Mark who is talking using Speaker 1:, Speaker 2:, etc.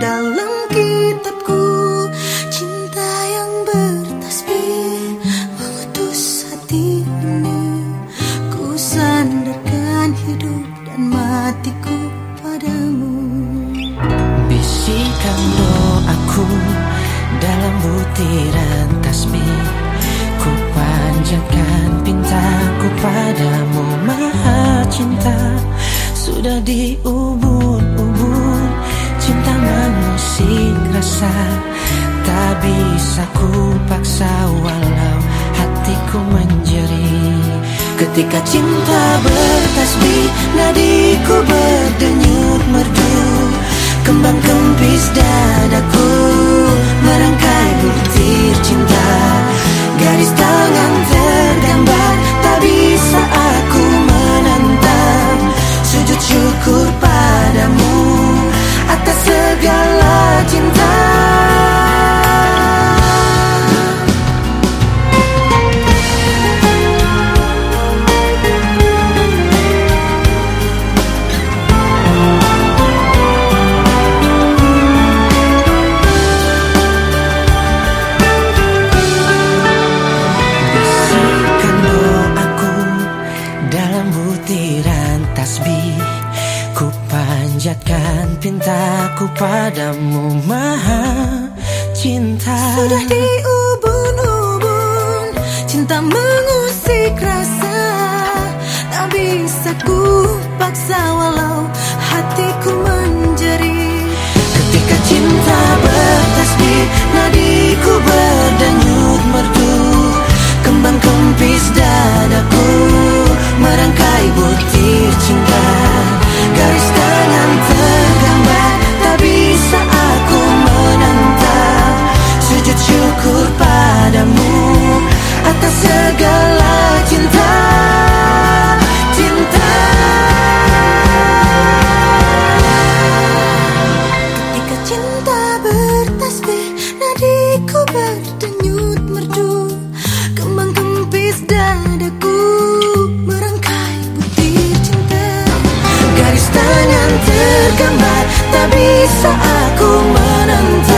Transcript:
Speaker 1: dalam kitabku. Cinta yang bertasbih Mengutus hati ini Ku sandarkan hidup dan matiku padamu.
Speaker 2: Bisikan doaku dalam butiran tasbih. Panjatkan pintaku padamu maha cinta. Sudah diubun-ubun mengusik rasa Tak bisa ku paksa walau hatiku menjeri. Ketika cinta bertasbih nadiku berdenyut merdu. Kembang kempis dadaku segala panjatkan pintaku padamu maha cinta.
Speaker 1: Sudah diubun-ubun Cinta mengusik rasa. Tak bisa ku paksa walau
Speaker 2: bergambar Tak bisa aku menentu